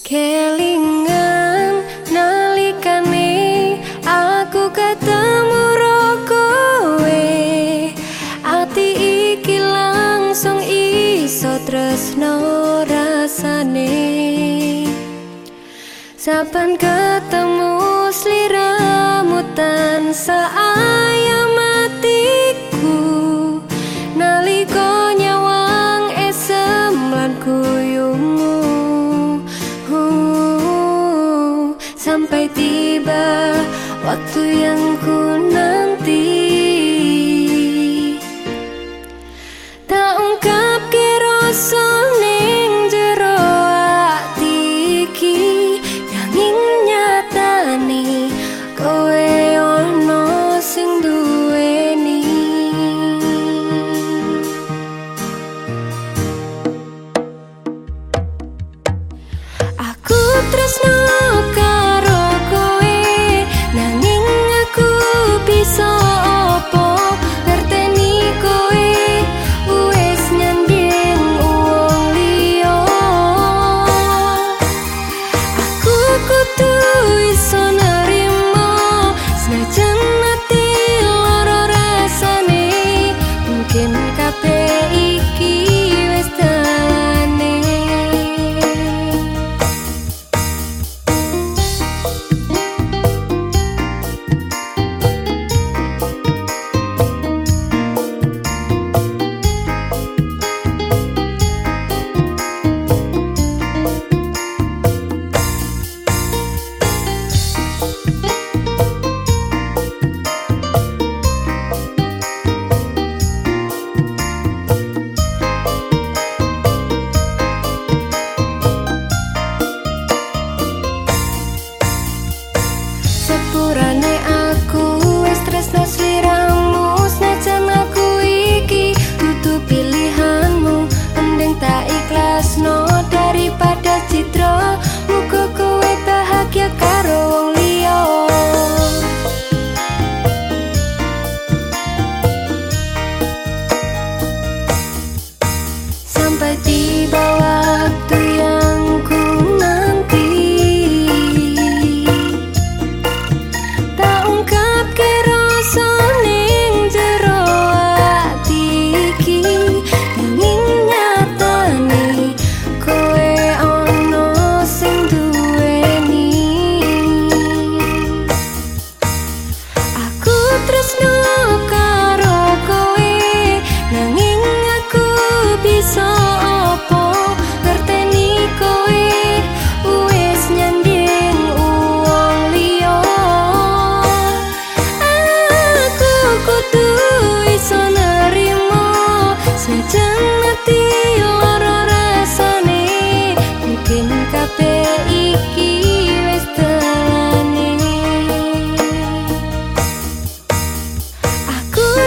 Kelingan nalikane aku ketemu kowe. Ati iki langsung iso tresno rasane. Saben ketemu sliramu tansah Waktu yang ku nanti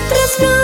рассказать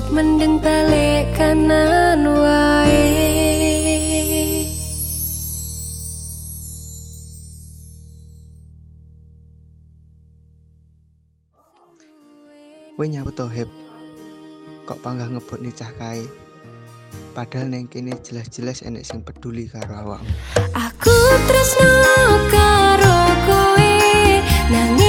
sok mending balik kanan wae Wih nyawa to heb. Kok panggah ngebut nih cah kai Padahal neng kini jelas-jelas enek sing peduli karo awam Aku terus karo kowe nang